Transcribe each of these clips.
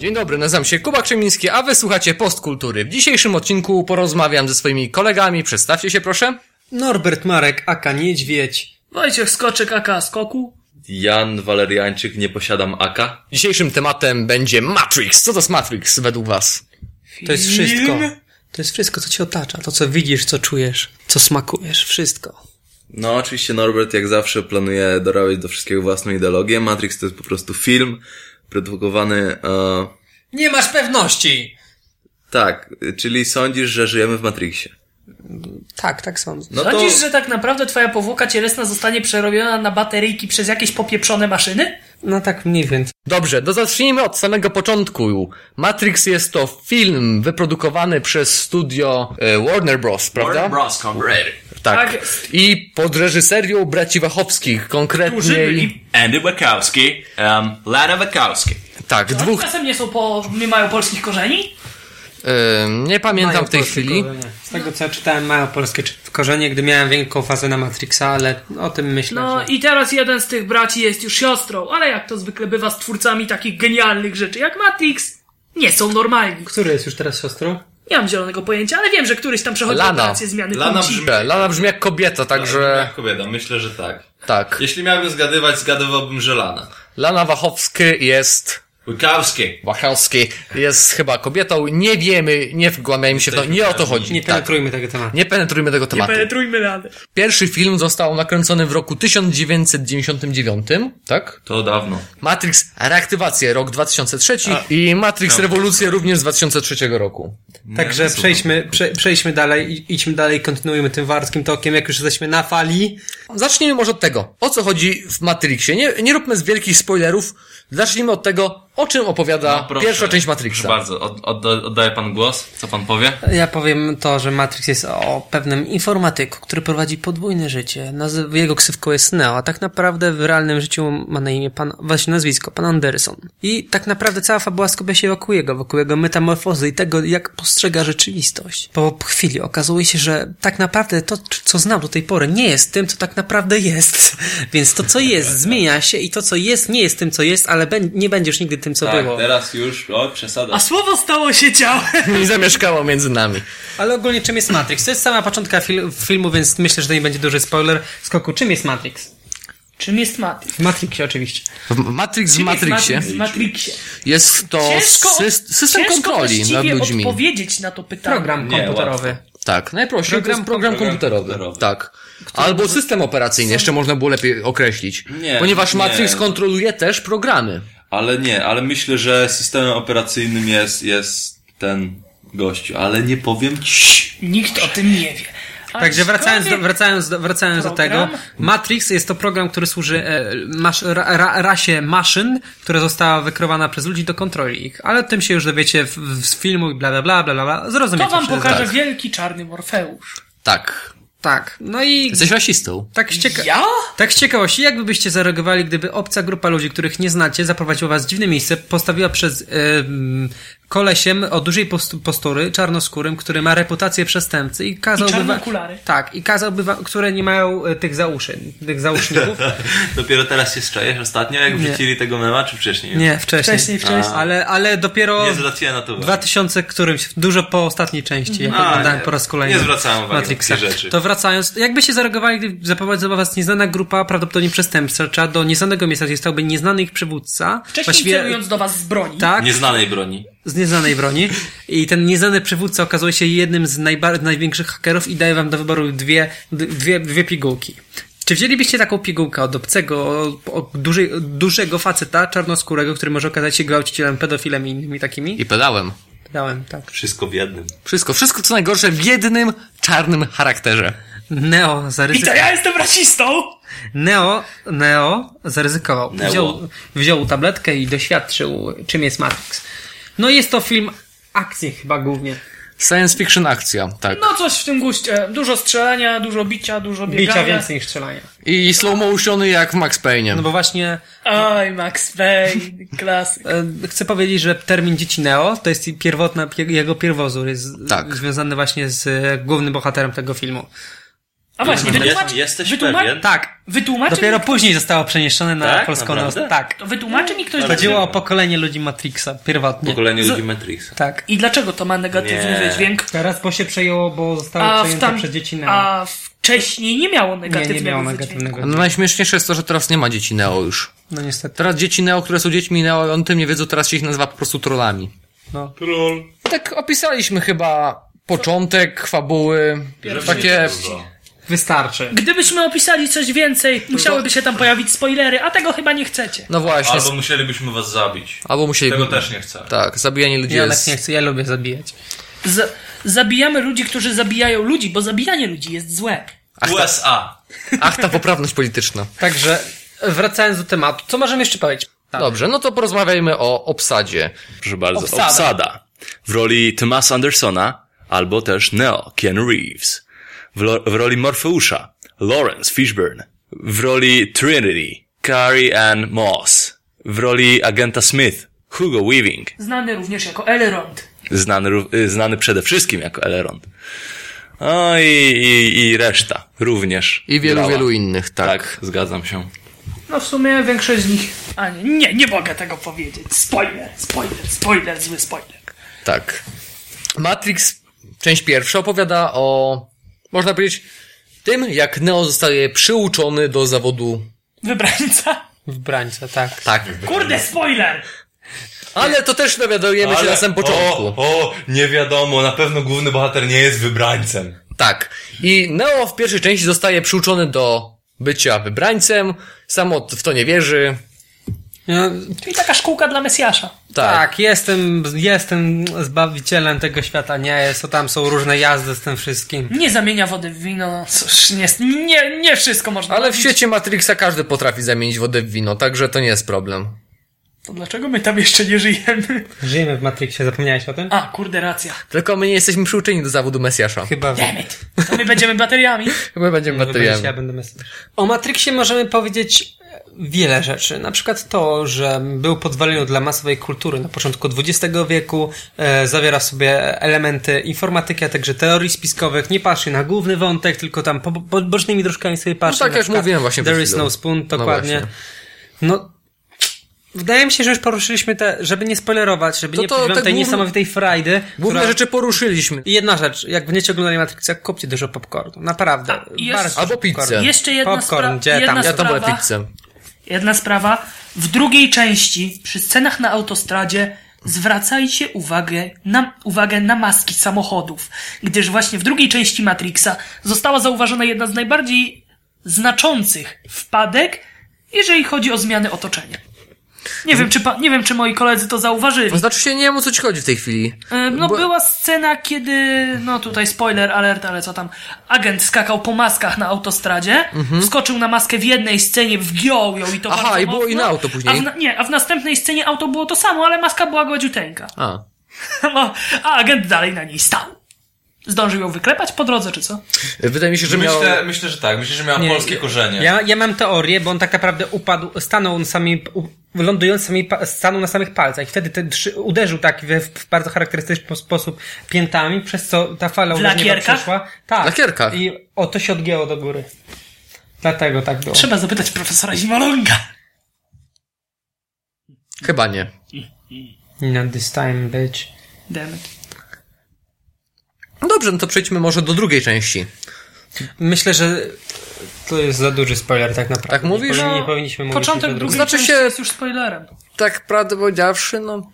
Dzień dobry, nazywam się Kuba Krzemiński, a wysłuchacie Postkultury. W dzisiejszym odcinku porozmawiam ze swoimi kolegami. Przedstawcie się proszę. Norbert Marek, aka Niedźwiedź. Wojciech Skoczek, aka Skoku. Jan Waleriańczyk, nie posiadam AK. Dzisiejszym tematem będzie Matrix. Co to jest Matrix według was? To jest wszystko. To jest wszystko, co cię otacza. To, co widzisz, co czujesz, co smakujesz. Wszystko. No, oczywiście Norbert jak zawsze planuje dorabiać do wszystkiego własną ideologię. Matrix to jest po prostu film produkowany... E, Nie masz pewności! tak, czyli sądzisz, że żyjemy w Matrixie. Tak, tak sądzę. No Sądzisz, to... że tak naprawdę twoja powłoka cielesna zostanie przerobiona na bateryjki przez jakieś popieprzone maszyny? No tak mniej więcej. Dobrze, to zacznijmy od samego początku. Matrix jest to film wyprodukowany przez studio e, Warner Bros., prawda? Bros. Corporated. Tak. Tak. I pod reżyserią braci Wachowskich, Którzy konkretnie... byli... Andy Wachowski, um, Lana Wachowski. Tak, dwóch... Czasem nie są po... nie mają polskich korzeni? E, nie pamiętam Mają w tej chwili. korzenie. Z tego co ja czytałem, mają polskie korzenie, gdy miałem większą fazę na Matrixa, ale o tym myślę, No że... i teraz jeden z tych braci jest już siostrą, ale jak to zwykle bywa z twórcami takich genialnych rzeczy jak Matrix, nie są normalni. Który jest już teraz siostrą? Nie mam zielonego pojęcia, ale wiem, że któryś tam przechodzi Lana. operację zmiany Lana płci. brzmi- Lana brzmi jak kobieta, także... Jak kobieta, myślę, że tak. Tak. Jeśli miałbym zgadywać, zgadywałbym, że Lana. Lana Wachowski jest... Wachowski. Wachowski jest chyba kobietą. Nie wiemy, nie wgłębiajmy się w to, nie o to chodzi. Nie tak. penetrujmy tego tematu. Nie penetrujmy tego Nie tematu. penetrujmy rady. Pierwszy film został nakręcony w roku 1999, tak? To dawno. Matrix Reaktywację, rok 2003 i Matrix Rewolucję również z 2003 roku. Także Nie, to przejdźmy, prze, przejdźmy dalej, i- idźmy dalej, kontynuujmy tym warskim tokiem, jak już jesteśmy na fali. Zacznijmy może od tego, o co chodzi w Matrixie. Nie, nie róbmy z wielkich spoilerów. Zacznijmy od tego, o czym opowiada No, proszę. pierwsza część Proszę Matrixa. bardzo, od, od, oddaję pan głos. Co pan powie? Ja powiem to, że Matrix jest o pewnym informatyku, który prowadzi podwójne życie. Nazy- jego ksywką jest Neo, a tak naprawdę w realnym życiu ma na imię pan, właśnie nazwisko, pan Anderson. I tak naprawdę cała fabuła skupia się wokół jego, wokół jego metamorfozy i tego, jak postrzega rzeczywistość. Po chwili okazuje się, że tak naprawdę to, co znam do tej pory, nie jest tym, co tak naprawdę jest. Więc to, co jest, zmienia się i to, co jest, nie jest tym, co jest, ale bę- nie będziesz nigdy tym, co Tak, było. teraz już, o, przesada. A słowo stało się ciałem. I zamieszkało między nami. Ale ogólnie czym jest Matrix? To jest sama początka fil filmu, więc myślę, że to nie będzie duży spoiler. Skoku, czym jest Matrix? Czym jest Matrix? W Matrixie oczywiście. W Matrix w Matrixie Matrix w Matrixie. jest to Ciężko, syst- system kontroli nad właściwie ludźmi. odpowiedzieć na to pyanie. Program Nie, komputerowy. Tak, najprościej program, program program komputerowy. komputerowy. Tak. Albo system operacyjny, jeszcze można było lepiej określić. Nie, Ponieważ nie. Matrix kontroluje też programy. Ale nie, ale myślę, że systemem operacyjnym jest, jest ten gościu, ale nie powiem ci. Nikt o tym nie wie. Także wracając do, wracając do, wracając do tego? Matrix jest to program, który służy e, masz, ra, ra, rasie maszyn, która została wykreowana przez ludzi do kontroli ich. Ale o tym się już dowiecie w, w, z filmu i bla bla bla bla bla. Zrozumiecie. To wam pokaże tak. wielki czarny Morfeusz. Tak. Tak. No i Jesteś rasistą. tak z, cieka- Ja? tak z ciekawości, jakby byście zareagowali, gdyby obca grupa ludzi, których nie znacie, zaprowadziła was w dziwne miejsce, postawiła przez em, kolesiem o dużej post- postury, czarnoskórym, który ma reputację przestępcy i kazałby... I okulary. Tak, i kazałby wam, które nie mają e, tych zauszy, tych zauszników. Dopiero teraz się strzejesz ostatnio, jak wrzucili tego mema, czy wcześniej? Nie, wcześniej. Wcześniej, wcześniej. Ale, ale dopiero Nie zwróciłem na to uwagi. 2000 którymś, dużo po ostatniej części, jak oglądałem nie. po raz kolejny Nie zwracałem uwagi na Matrixa. takie rzeczy. To wracając, jakby się zareagowali, gdy zaprowadziła was nieznana grupa, prawdopodobnie przestępcza, do nieznanego miejsca, gdzie stałby nieznany ich przywódca. Wcześniej celując do was z broni. tak, Nieznanej broni. Z nieznanej broni. I ten nieznany przywódca okazuje się jednym z największych hakerów i daje wam do wyboru dwie, dwie, dwie pigułki. Czy wzięlibyście taką pigułkę od obcego, o, o dużej, dużego faceta, czarnoskórego, który może okazać się gwałcicielem, pedofilem i innymi takimi? I pedałem. Dałem, tak. Wszystko w jednym. Wszystko, wszystko co najgorsze w jednym czarnym charakterze. Neo I to zaryzykował. ja jestem rasistą! Neo, Neo zaryzykował. Neo. Wziął, wziął tabletkę i doświadczył, czym jest Matrix. No jest to film akcji chyba głównie. Science fiction akcja, tak. No coś w tym guście. Dużo strzelania, dużo bicia, dużo biegania. Bicia więcej niż strzelania. I slow motiony jak w Max Payne. No bo właśnie Oj, Max Payne, klasyk. e, chcę powiedzieć, że termin dzieci Neo to jest pierwotna, pie- jego pierwowzór, jest Tak. związany właśnie z e, głównym bohaterem tego filmu. A właśnie, wytłumacz... jesteś wytłumacz... pewien? Tak. Wytłumaczy Dopiero mi... później zostało przeniesione na Tak? polską nazwę. Tak. To wytłumaczy mi ktoś... Chodziło dlaczego- o pokolenie ludzi Matrixa, pierwotnie. Pokolenie Z- ludzi Matrixa. Tak. I dlaczego to ma negatywny Nie. wydźwięk? Teraz bo się przejęło, bo zostało A, przejęte tam... przez dzieci Neo. A wcześniej nie miało Nie, negatywnego nie miało wydźwięku. negatywnego. No najśmieszniejsze jest to, że teraz nie ma dzieci Neo już. No niestety. Teraz dzieci Neo, które są dziećmi Neo, i on tym nie wiedzą, teraz się ich nazywa po prostu trollami. No. Tak opisaliśmy chyba początek, fabuły, takie... Wystarczy. Gdybyśmy opisali coś więcej, musiałyby się tam pojawić spoilery, a tego chyba nie chcecie. No właśnie, Albo musielibyśmy was zabić. albo musieli... Tego też nie chcę. Tak, zabijanie ludzi Ja jest... tak nie chcę, ja lubię zabijać. Z zabijamy ludzi, którzy zabijają ludzi, bo zabijanie ludzi jest złe. USA. Ach, ta poprawność polityczna. Także, wracając do tematu, co możemy jeszcze powiedzieć? Tak. Dobrze, no to porozmawiajmy o obsadzie. Proszę bardzo, Obsada. obsada. W roli Thomasa Andersona, albo też Neo, Keanu Reeves. W, lo- w roli Morfeusza, Lawrence Fishburne. W roli Trinity, Carrie Ann Moss. W roli agenta Smith, Hugo Weaving. Znany również jako Elrond. Znany, y, znany przede wszystkim jako Elrond. O i, i, i reszta również. I wielu, grała. wielu innych, tak. Tak, zgadzam się. No w sumie większość z nich... A nie, nie, nie mogę tego powiedzieć. Spoiler, spoiler, spoiler, zły spoiler. Tak. Matrix, część pierwsza, opowiada o, można powiedzieć, tym, jak Neo zostaje przyuczony do zawodu. Wybrańca. Wbrańca, tak. Tak. Kurde, spoiler! Ale to też dowiadujemy się na samym początku. O, o, nie wiadomo, na pewno główny bohater nie jest wybrańcem. Tak. I Neo w pierwszej części zostaje przyuczony do bycia wybrańcem, samo w to nie wierzy. No, Czyli taka szkółka dla Mesjasza. Tak. tak, jestem, jestem zbawicielem tego świata, nie jest, to tam są różne jazdy z tym wszystkim. Nie zamienia wody w wino, no cóż, nie, nie, nie wszystko można Ale w robić. świecie Matrixa każdy potrafi zamienić wodę w wino, także to nie jest problem. To dlaczego my tam jeszcze nie żyjemy? Żyjemy w Matrixie, zapomniałeś o tym? A, kurde, racja. Tylko my nie jesteśmy przyuczeni do zawodu Mesjasza. Chyba wiem. Damn it. To my będziemy bateriami. Chyba będziemy Ja bateriami. będę Mesjasz. O Matrixie możemy powiedzieć wiele rzeczy. Na przykład to, że był podwaliny dla masowej kultury na początku XX wieku, e, zawiera w sobie elementy informatyki, a także teorii spiskowych. Nie patrzy na główny wątek, tylko tam po, po, bocznymi dróżkami sobie patrzy. tak Na jak mówiłem właśnie There is no spoon, No dokładnie. No, wydaje mi się, że już poruszyliśmy te, żeby nie spoilerować, żeby To nie to te tej główne- niesamowitej frajdy. Główne która... rzeczy poruszyliśmy. I jedna rzecz, jak będziecie oglądali Matrixa, kupcie dużo popcornu. Naprawdę. A, i jest- Bardzo Albo pizzę. Jeszcze jedna, Popcorn, spra- gdzie jedna tam? Ja tam wolę sprawa. pizzę. Jedna sprawa. W drugiej części, przy scenach na autostradzie, zwracajcie uwagę na, uwagę na maski samochodów, gdyż właśnie w drugiej części Matrixa została zauważona jedna z najbardziej znaczących wpadek, jeżeli chodzi o zmiany otoczenia. Nie wiem, czy, pa, nie wiem, czy moi koledzy to zauważyli. To znaczy się nie wiem o co ci chodzi w tej chwili. No Bo- była scena, kiedy, no tutaj spoiler alert, ale co tam, agent skakał po maskach na autostradzie, wskoczył na maskę w jednej scenie, wgiął ją i to Aha, bardzo i było mocno, inne auto później. A w, na- nie, a w następnej scenie auto było to samo, ale maska była gładziuteńka. A. No, a agent dalej na niej stał. Zdążył ją wyklepać po drodze, czy co? Wydaje mi się, że miał... Myślę, myślę, że tak. Myślę, że miała Nie, polskie korzenie. Ja, ja mam teorię, bo on tak naprawdę upadł, stanął na sami, lądując sami, stanął na samych palcach i wtedy ten, trzy- uderzył tak w, w bardzo charakterystyczny sposób piętami, przez co ta fala uderzenia lakierkach? przeszła. Tak. W lakierkach. I o, to się odgięło do góry. Dlatego tak było. Trzeba zapytać profesora Zimolonga. Chyba nie. Not this time, bitch. Damn it. No dobrze, no to przejdźmy może do drugiej części. Myślę, że to jest za duży spoiler tak naprawdę. Tak mówisz? Nie, powinni- nie No, powinniśmy mówić Początek drugiej Znaczy się- jest już spoilerem. Tak prawdę powiedziawszy, no...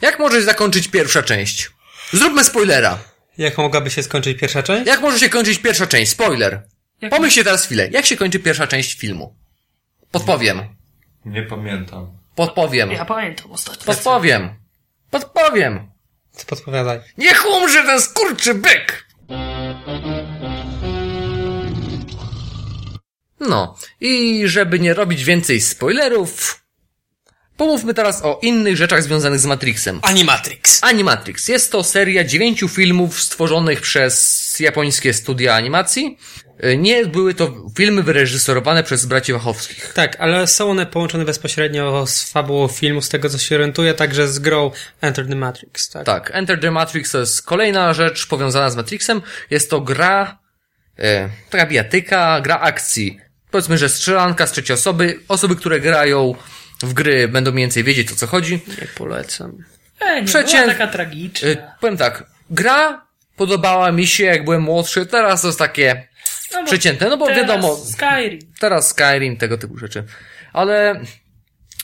Jak może zakończyć pierwsza część? Zróbmy spoilera. Jak mogłaby się skończyć pierwsza część? Jak może się kończyć pierwsza część? Spoiler. Jak- Pomyślcie teraz chwilę. Jak się kończy pierwsza część filmu? Podpowiem. Nie pamiętam. Podpowiem. Ja pamiętam ostatnio. Podpowiem. Podpowiem. Co podpowiadaj? Niech umrze ten skurczy byk! No, i żeby nie robić więcej spoilerów, pomówmy teraz o innych rzeczach związanych z Matrixem. Animatrix. Animatrix. Jest to seria dziewięciu filmów stworzonych przez japońskie studia animacji. Y, Nie były to filmy wyreżyserowane przez braci Wachowskich. Tak, ale są one połączone bezpośrednio z fabułą filmu, z tego co się orientuję, także z grą Enter the Matrix, tak? Tak, Enter the Matrix to jest kolejna rzecz powiązana z Matrixem. Jest to gra e, taka bijatyka, gra akcji. Powiedzmy, że strzelanka z trzeciej osoby. Osoby, które grają w gry będą mniej więcej wiedzieć o co chodzi. Nie polecam. E, nie Przecię- była taka tragiczna. E, powiem tak, gra podobała mi się jak byłem młodszy, teraz to jest takie No przeciętne, no bo teraz wiadomo, Skyrim. teraz Skyrim, tego typu rzeczy. Ale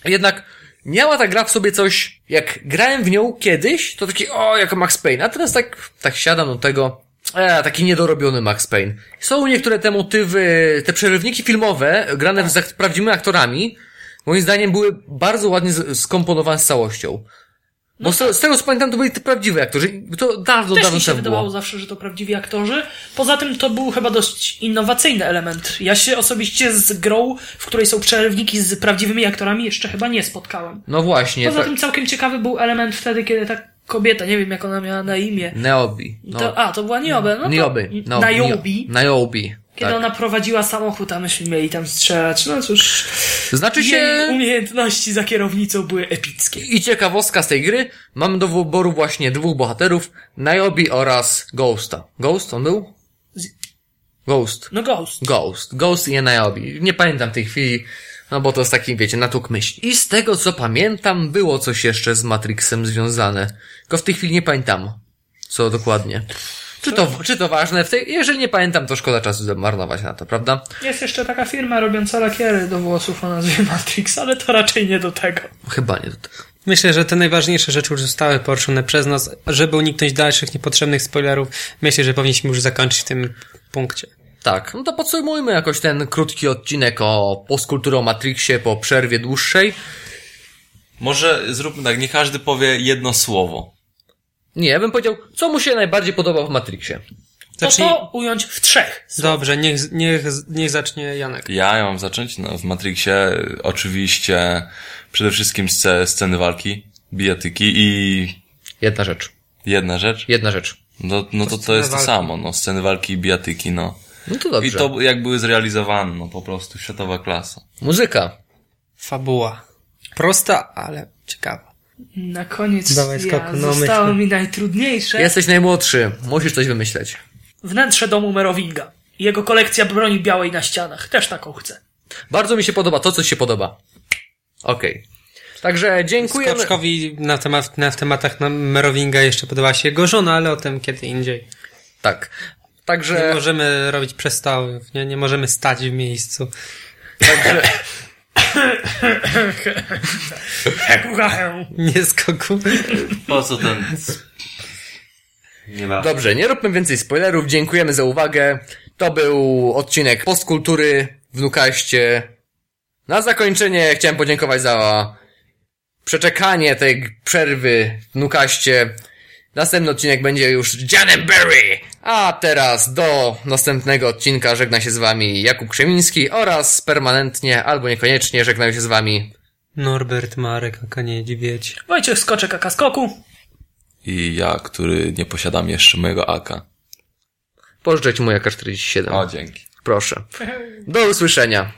jednak miała ta gra w sobie coś, jak grałem w nią kiedyś, to taki, o, jak Max Payne, a teraz tak, tak siadam do tego, e, taki niedorobiony Max Payne. Są niektóre te motywy, te przerywniki filmowe, grane z prawdziwymi aktorami, moim zdaniem były bardzo ładnie skomponowane z całością. Bo z, z tego co pamiętam, to byli te prawdziwe aktorzy. To dawno, Też dawno mi się temu wydawało było. zawsze, że to prawdziwi aktorzy. Poza tym to był chyba dość innowacyjny element. Ja się osobiście z grą, w której są przerywniki z prawdziwymi aktorami, jeszcze chyba nie spotkałem. No właśnie. Poza tak- tym całkiem ciekawy był element wtedy, kiedy ta kobieta, nie wiem jak ona miała na imię. Neobi. No. To, a, to była Niobe. No to, Niobi. No, Niobi. Nio- Niobi. Kiedy Tak. ona prowadziła samochód, a myśmy mieli tam strzelać. No cóż, Znaczy się... umiejętności za kierownicą były epickie. I ciekawostka z tej gry, mamy do wyboru właśnie dwóch bohaterów, Niobi oraz Ghosta. Ghost on był? Ghost. No Ghost. Ghost. Ghost i Niobi. Nie pamiętam tej chwili, no bo to jest taki, wiecie, natłok myśli. I z tego co pamiętam, było coś jeszcze z Matrixem związane. Tylko w tej chwili nie pamiętam, co dokładnie. Czy to, czy to ważne? W tej, jeżeli nie pamiętam, to szkoda czasu marnować na to, prawda? Jest jeszcze taka firma robiąca lakiery do włosów o nazwie Matrix, ale to raczej nie do tego. Chyba nie do tego. Myślę, że te najważniejsze rzeczy już zostały poruszone przez nas. Żeby uniknąć dalszych niepotrzebnych spoilerów, myślę, że powinniśmy już zakończyć w tym punkcie. Tak, no to podsumujmy jakoś ten krótki odcinek o postkulturze o Matrixie po przerwie dłuższej. Może zróbmy tak, nie każdy powie jedno słowo. Nie, ja bym powiedział, co mu się najbardziej podoba w Matrixie. To Zacznij... to ująć w trzech. Dobrze, niech, niech, niech zacznie Janek. Ja, ja mam zacząć? No, w Matrixie oczywiście przede wszystkim sce, sceny walki, bijatyki i Jedna rzecz. jedna rzecz. Jedna rzecz. No, no to to jest to walki. samo, no, sceny walki i bijatyki, no. No to dobrze. I to jak były zrealizowane, no po prostu światowa klasa. Muzyka. Fabuła. Prosta, ale ciekawa. Na koniec Dawaj, ja, skoku, no, zostało myślę. mi najtrudniejsze. Jesteś najmłodszy, musisz coś wymyśleć. Wnętrze domu Merovinga. I Jego kolekcja broni białej na ścianach. Też taką chcę. Bardzo mi się podoba to, co się podoba. Okej. Także dziękujemy. Skoczkowi na, temat, na tematach na Merowinga jeszcze podoba się jego żona, ale o tym kiedy indziej. Tak. Nie Także, możemy robić przestałów, nie, nie możemy stać w miejscu. także, Nie skoku. Po co ten... Nie ma. dobrze, nie róbmy więcej spoilerów. Dziękujemy za uwagę. To był odcinek postkultury w Nukaście. Na zakończenie chciałem podziękować za przeczekanie tej przerwy w Nukaście. Następny odcinek będzie już Janem Berry. A teraz do następnego odcinka żegna się z wami Jakub Krzemiński oraz permanentnie albo niekoniecznie żegnają się z wami Norbert Marek, a nie niedźwiedź. Wojciech Skoczek Aka Skoku. I ja, który nie posiadam jeszcze mojego AK. pożyczeć mu jaka 47. O, dzięki. Proszę. Do usłyszenia.